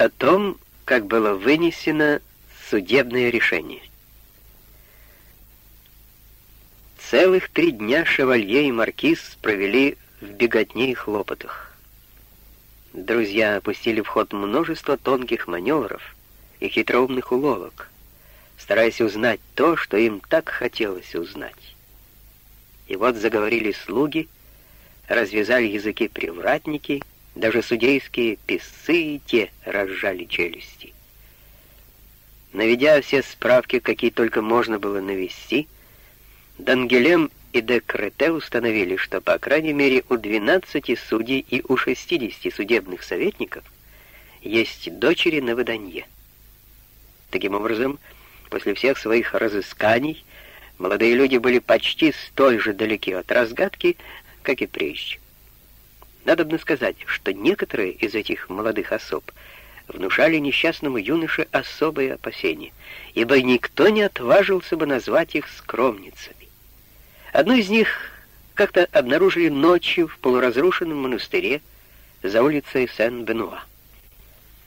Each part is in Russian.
о том, как было вынесено судебное решение. Целых три дня шевалье и маркиз провели в беготне и хлопотах. Друзья опустили в ход множество тонких маневров и хитроумных уловок, стараясь узнать то, что им так хотелось узнать. И вот заговорили слуги, развязали языки привратники, даже судейские писцы и те разжали челюсти. Наведя все справки, какие только можно было навести, Дангелем и Декрете установили, что по крайней мере у 12 судей и у 60 судебных советников есть дочери на выданье. Таким образом, после всех своих разысканий молодые люди были почти столь же далеки от разгадки, как и прежде. Надо сказать, что некоторые из этих молодых особ внушали несчастному юноше особые опасения, ибо никто не отважился бы назвать их скромницами. Одну из них как-то обнаружили ночью в полуразрушенном монастыре за улицей Сен-Бенуа.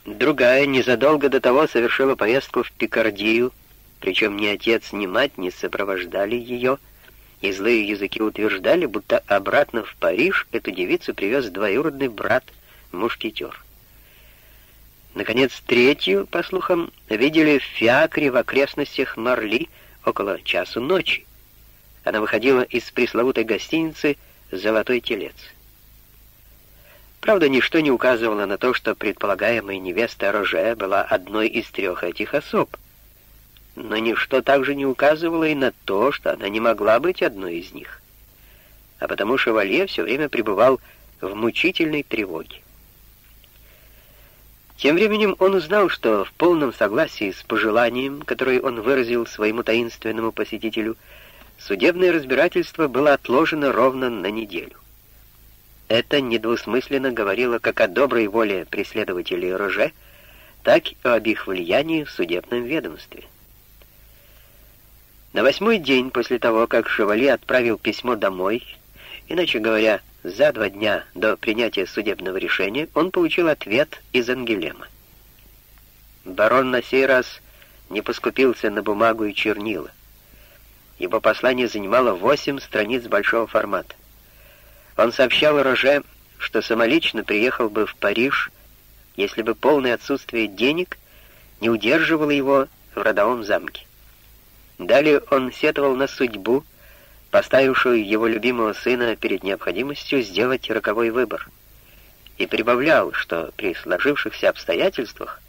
Другая незадолго до того совершила поездку в Пикардию, причем ни отец, ни мать не сопровождали ее, и злые языки утверждали, будто обратно в Париж эту девицу привез двоюродный брат-мушкетер. Наконец, третью, по слухам, видели в Фиакре в окрестностях Марли около часу ночи. Она выходила из пресловутой гостиницы «Золотой телец». Правда, ничто не указывало на то, что предполагаемая невеста Роже была одной из трех этих особ. Но ничто также не указывало и на то, что она не могла быть одной из них. А потому шевалье все время пребывал в мучительной тревоге. Тем временем он узнал, что в полном согласии с пожеланием, которое он выразил своему таинственному посетителю, судебное разбирательство было отложено ровно на неделю. Это недвусмысленно говорило как о доброй воле преследователей Роже, так и об их влиянии в судебном ведомстве. На восьмой день после того, как Шевали отправил письмо домой, иначе говоря, за два дня до принятия судебного решения, он получил ответ из Ангелема. Барон на сей раз не поскупился на бумагу и чернила. Его послание занимало восемь страниц большого формата. Он сообщал Роже, что самолично приехал бы в Париж, если бы полное отсутствие денег не удерживало его в родовом замке. Далее он сетовал на судьбу, поставившую его любимого сына перед необходимостью сделать роковой выбор, и прибавлял, что при сложившихся обстоятельствах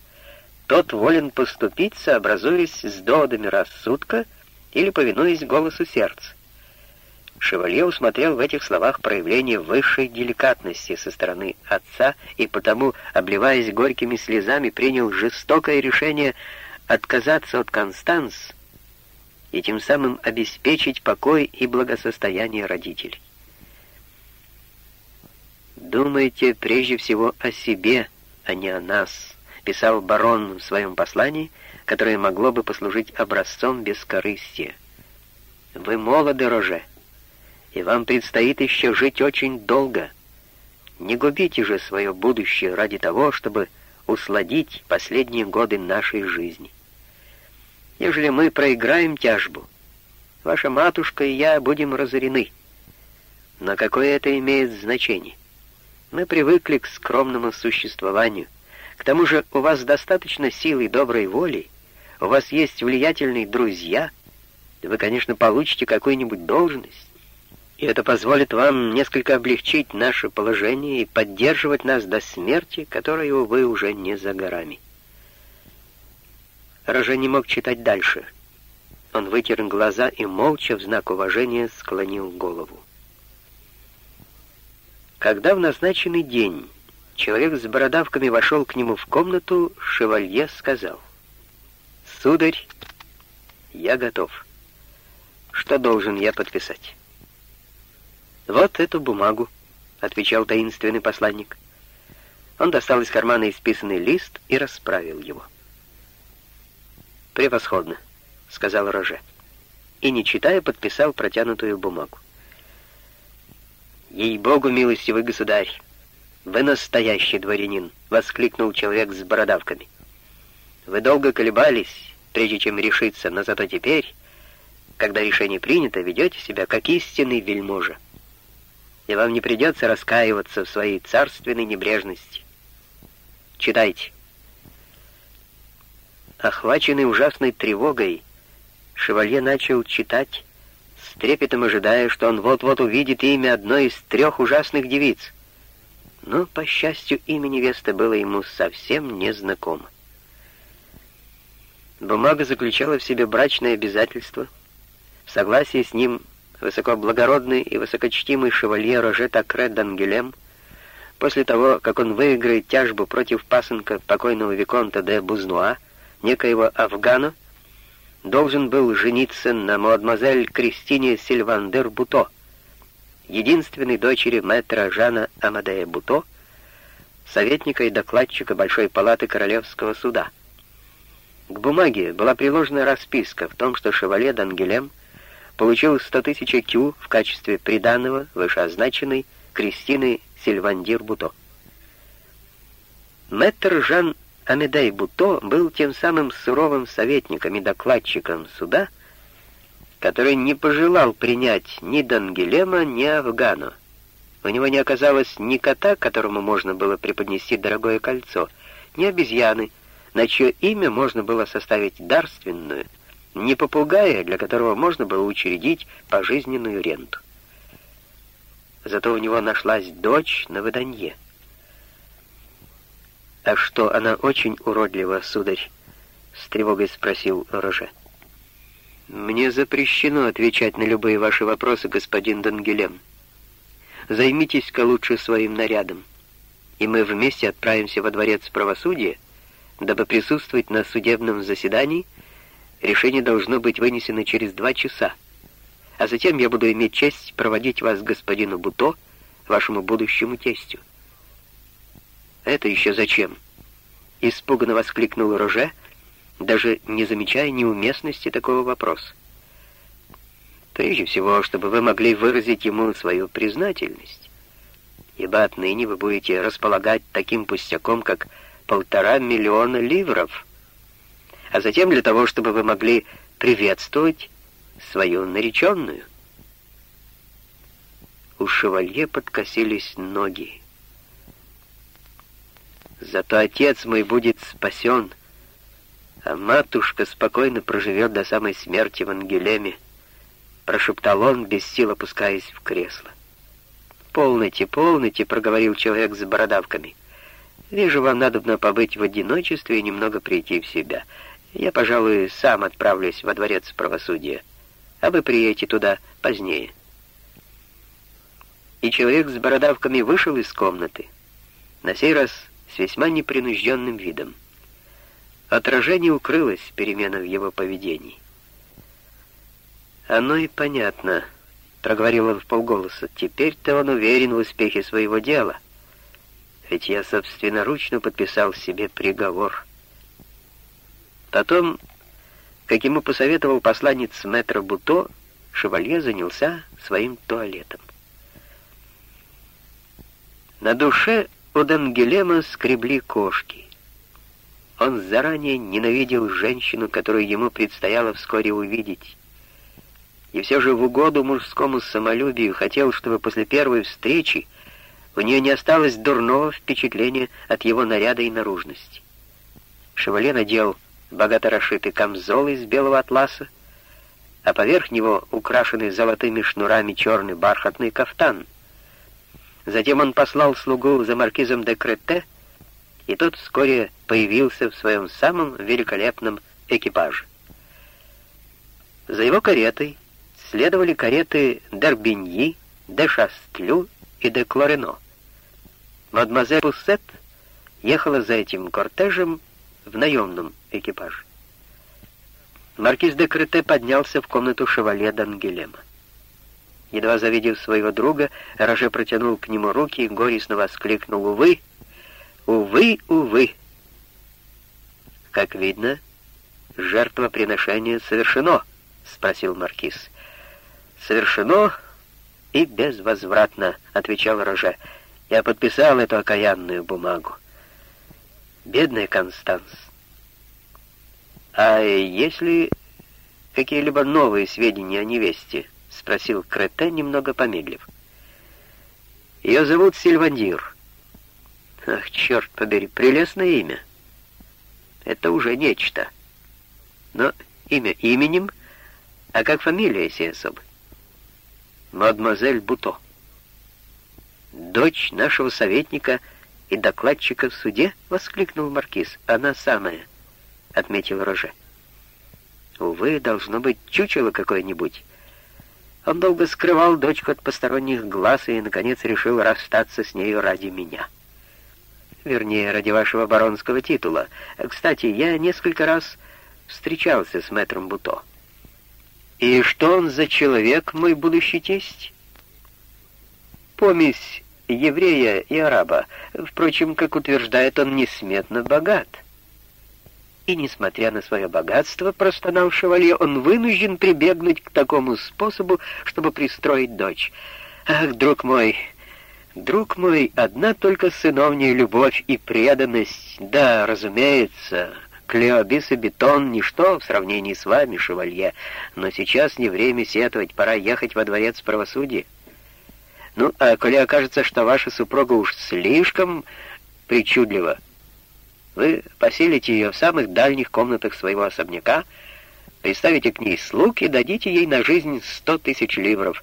тот волен поступить, сообразуясь с доводами рассудка или повинуясь голосу сердца. Шевалье усмотрел в этих словах проявление высшей деликатности со стороны отца и потому, обливаясь горькими слезами, принял жестокое решение отказаться от Констанс и тем самым обеспечить покой и благосостояние родителей. «Думайте прежде всего о себе, а не о нас», — писал барон в своем послании, которое могло бы послужить образцом бескорыстия. «Вы молоды, Роже» и вам предстоит еще жить очень долго. Не губите же свое будущее ради того, чтобы усладить последние годы нашей жизни. Ежели мы проиграем тяжбу, ваша матушка и я будем разорены. Но какое это имеет значение? Мы привыкли к скромному существованию. К тому же у вас достаточно силы и доброй воли, у вас есть влиятельные друзья, вы, конечно, получите какую-нибудь должность, и это позволит вам несколько облегчить наше положение и поддерживать нас до смерти, которая, увы, уже не за горами. Роже не мог читать дальше. Он вытер глаза и молча в знак уважения склонил голову. Когда в назначенный день человек с бородавками вошел к нему в комнату, шевалье сказал, «Сударь, я готов. Что должен я подписать?» «Вот эту бумагу», — отвечал таинственный посланник. Он достал из кармана исписанный лист и расправил его. «Превосходно», — сказал Роже. И, не читая, подписал протянутую бумагу. «Ей-богу, милостивый государь, «Вы настоящий дворянин!» — воскликнул человек с бородавками. «Вы долго колебались, прежде чем решиться, но зато теперь, когда решение принято, ведете себя как истинный вельможа. И вам не придется раскаиваться в своей царственной небрежности. Читайте». Охваченный ужасной тревогой, шевалье начал читать, с трепетом ожидая, что он вот-вот увидит имя одной из трех ужасных девиц — но, по счастью, имя невесты было ему совсем незнакомо. Бумага заключала в себе брачное обязательство. В согласии с ним высокоблагородный и высокочтимый шевалье Роже Такре Дангелем, после того, как он выиграет тяжбу против пасынка покойного Виконта де Бузнуа, некоего Афгана, должен был жениться на мадемуазель Кристине Сильвандер Буто, единственной дочери мэтра Жана Амадея Буто, советника и докладчика Большой палаты Королевского суда. К бумаге была приложена расписка в том, что шевале Дангелем получил 100 тысяч кю в качестве приданного вышеозначенной Кристины Сильвандир Буто. Мэтр Жан Амедей Буто был тем самым суровым советником и докладчиком суда, который не пожелал принять ни Дангелема, ни Афгану. У него не оказалось ни кота, которому можно было преподнести дорогое кольцо, ни обезьяны, на чье имя можно было составить дарственную, ни попугая, для которого можно было учредить пожизненную ренту. Зато у него нашлась дочь на выданье. «А что, она очень уродлива, сударь?» — с тревогой спросил Роже. «Мне запрещено отвечать на любые ваши вопросы, господин Дангелем. Займитесь-ка лучше своим нарядом, и мы вместе отправимся во дворец правосудия, дабы присутствовать на судебном заседании. Решение должно быть вынесено через два часа, а затем я буду иметь честь проводить вас господину Буто, вашему будущему тестю». «Это еще зачем?» — испуганно воскликнул Роже, — даже не замечая неуместности такого вопроса. Прежде всего, чтобы вы могли выразить ему свою признательность, ибо отныне вы будете располагать таким пустяком, как полтора миллиона ливров, а затем для того, чтобы вы могли приветствовать свою нареченную. У шевалье подкосились ноги. Зато отец мой будет спасен — а матушка спокойно проживет до самой смерти в Ангелеме, прошептал он, без сил опускаясь в кресло. «Полноте, полноте», — проговорил человек с бородавками. «Вижу, вам надобно побыть в одиночестве и немного прийти в себя. Я, пожалуй, сам отправлюсь во дворец правосудия, а вы приедете туда позднее». И человек с бородавками вышел из комнаты, на сей раз с весьма непринужденным видом. Отражение укрылось перемена в его поведении. «Оно и понятно», — проговорил он в полголоса. «Теперь-то он уверен в успехе своего дела. Ведь я собственноручно подписал себе приговор». Потом, как ему посоветовал посланец мэтра Буто, шевалье занялся своим туалетом. На душе у Дангелема скребли кошки. Он заранее ненавидел женщину, которую ему предстояло вскоре увидеть. И все же в угоду мужскому самолюбию хотел, чтобы после первой встречи у нее не осталось дурного впечатления от его наряда и наружности. Шевале надел богато расшитый камзол из белого атласа, а поверх него украшенный золотыми шнурами черный бархатный кафтан. Затем он послал слугу за маркизом де Крете, и тот вскоре появился в своем самом великолепном экипаже. За его каретой следовали кареты Д'Арбиньи, де Шастлю и де Клорено. Мадемуазель Пуссет ехала за этим кортежем в наемном экипаже. Маркиз де Крете поднялся в комнату шевале Дангелема. Едва завидев своего друга, Роже протянул к нему руки и горестно воскликнул «Увы!» Увы, увы. Как видно, жертвоприношение совершено, спросил маркиз. Совершено и безвозвратно, отвечал Роже. Я подписал эту окаянную бумагу. Бедная Констанс. А если какие-либо новые сведения о невесте? Спросил Крете, немного помедлив. Ее зовут Сильвандир. Ах, черт побери, прелестное имя. Это уже нечто. Но имя именем, а как фамилия сей особы? Мадемуазель Буто. «Дочь нашего советника и докладчика в суде?» — воскликнул маркиз. «Она самая», — отметил Роже. «Увы, должно быть чучело какое-нибудь». Он долго скрывал дочку от посторонних глаз и, наконец, решил расстаться с нею ради меня. Вернее, ради вашего баронского титула. Кстати, я несколько раз встречался с мэтром Буто. И что он за человек, мой будущий тесть? Помесь еврея и араба. Впрочем, как утверждает он, несметно богат. И, несмотря на свое богатство, простонал шевалье, он вынужден прибегнуть к такому способу, чтобы пристроить дочь. Ах, друг мой, друг мой, одна только сыновняя любовь и преданность. Да, разумеется, Клеобис и бетон — ничто в сравнении с вами, шевалье, но сейчас не время сетовать, пора ехать во дворец правосудия. Ну, а коли окажется, что ваша супруга уж слишком причудлива, вы поселите ее в самых дальних комнатах своего особняка, приставите к ней слуг и дадите ей на жизнь сто тысяч ливров.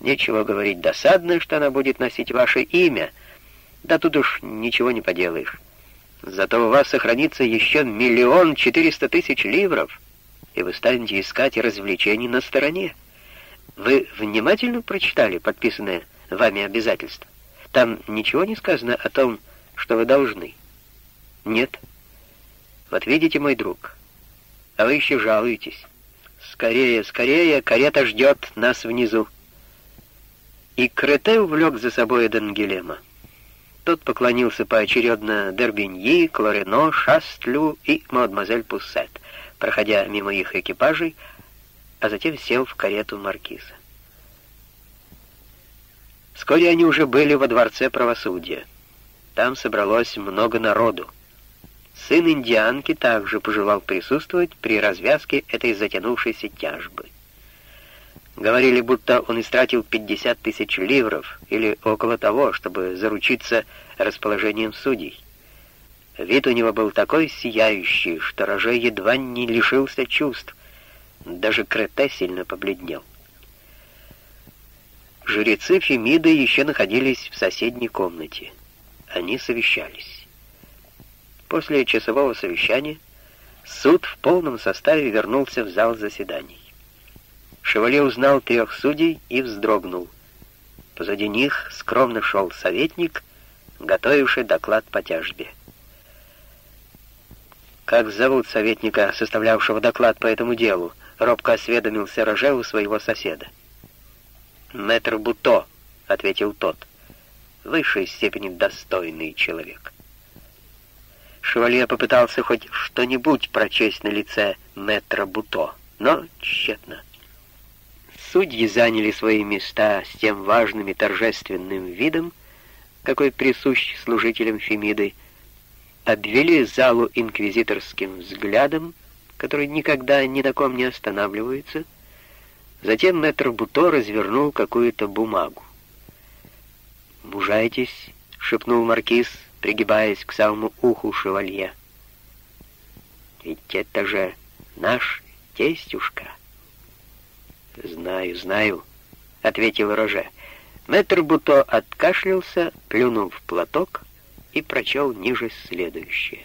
Нечего говорить, досадно, что она будет носить ваше имя. Да тут уж ничего не поделаешь. Зато у вас сохранится еще миллион четыреста тысяч ливров, и вы станете искать развлечений на стороне. Вы внимательно прочитали подписанное вами обязательство? Там ничего не сказано о том, что вы должны. Нет. Вот видите, мой друг, а вы еще жалуетесь. Скорее, скорее, карета ждет нас внизу. И Крете увлек за собой Эденгелема. Тот поклонился поочередно Дербиньи, Клорено, Шастлю и мадемуазель Пуссет, проходя мимо их экипажей, а затем сел в карету маркиза. Вскоре они уже были во дворце правосудия. Там собралось много народу. Сын индианки также пожелал присутствовать при развязке этой затянувшейся тяжбы. Говорили, будто он истратил 50 тысяч ливров или около того, чтобы заручиться расположением судей. Вид у него был такой сияющий, что Роже едва не лишился чувств. Даже Крете сильно побледнел. Жрецы Фемиды еще находились в соседней комнате. Они совещались. После часового совещания суд в полном составе вернулся в зал заседаний. Шевале узнал трех судей и вздрогнул. Позади них скромно шел советник, готовивший доклад по тяжбе. «Как зовут советника, составлявшего доклад по этому делу?» — робко осведомился Роже у своего соседа. «Мэтр Буто», — ответил тот, — «в высшей степени достойный человек». Шевалье попытался хоть что-нибудь прочесть на лице мэтра Буто, но тщетно. Судьи заняли свои места с тем важным и торжественным видом, какой присущ служителям Фемиды, обвели залу инквизиторским взглядом, который никогда ни на ком не останавливается, Затем мэтр Буто развернул какую-то бумагу. «Мужайтесь», — шепнул маркиз, пригибаясь к самому уху шевалье. «Ведь это же наш тестюшка». «Знаю, знаю», — ответил Роже. Мэтр Буто откашлялся, плюнул в платок и прочел ниже следующее.